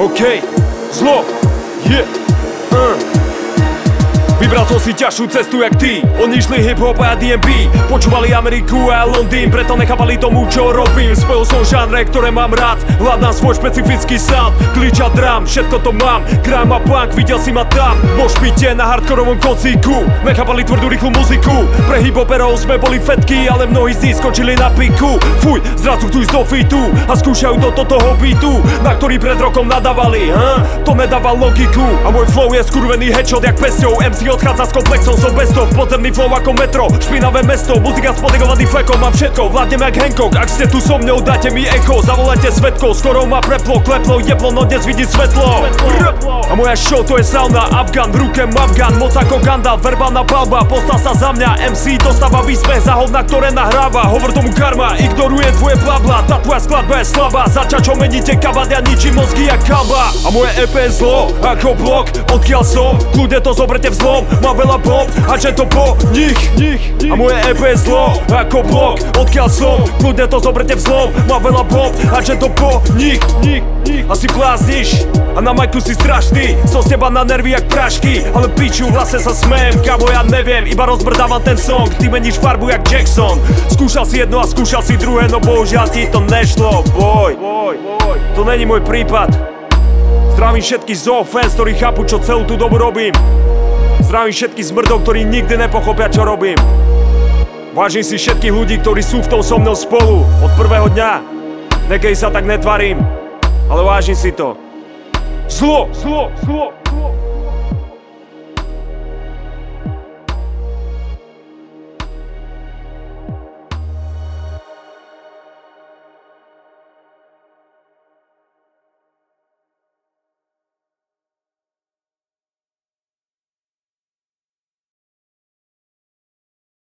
Okay, slow, yeah, uh. Vybral som si ťažšiu cestu jak ty. Oni išli hip-hop a DMB Počúvali Ameriku a Londýn Preto nechápali tomu čo robím. Spojil som žánre, ktoré mám rád. Hľadám svoj špecifický sound. Klič a drum, všetko to mám. Krám a punk, videl si ma tam. Vo špite na hardkorovom kocíku Nechápali tvrdú rýchlu muziku. Pre hip-hoperov sme boli fetky Ale mnohí z nich skončili na piku. Fuj, zrazu chcú ísť do fitu A skúšajú do totoho beatu Na ktorý pred rokom nadávali, huh? To nedáva logiku. A môj flow je skurvený headshot jak pesťou MC odchádza s komplexom, som besto Podzemný flow ako metro, špinavé mesto Muzika s podigovaným flekom, mám všetko Vládnem jak Hancock, ak ste tu so mnou Dáte mi echo, zavolajte svetko Skoro ma preplo, kleplo, jeblo, no dnes vidí svetlo. A moja show to je sauna Afgan, v ruke Afgan, moc ako Gandalf Verbálna palba, postav sa za mňa MC dostáva výsmech za hovna, ktoré nahráva Hovor tomu karma, ignoruje tvoje blabla Tá tvoja skladba je slabá, zača čo meníte kabát Ja ničím mozgy jak kalba A moje EP je zlo, ako blok Odkiaľ som, kľudne to zobrete v zlom som Mám veľa bob a že to po nich. A moje EP je zlo ako blok Odkiaľ som, kľudne to zobrete v zlom Mám veľa bob a že to po nich. Asi blázniš a na majku si strašný. Som z teba na nervy jak prašky Ale piču, vlastne sa smejem. Kamo ja neviem, iba rozbrdávam ten song. Ty meníš farbu jak Jackson. Skúšal si jedno a skúšal si druhé No bohužiaľ ti to nešlo, boj, boj, boj. To není môj prípad Zdravím všetkých zoo fans, ktorí chápu, čo celú tú dobu robím Zdravím všetkých zmrdov, ktorí nikdy nepochopia, čo robím. Vážim si všetkých ľudí, ktorí sú v tom so mnou spolu od prvého dňa. Nekej sa tak netvarím, ale vážim si to. Zlo, zlo, zlo.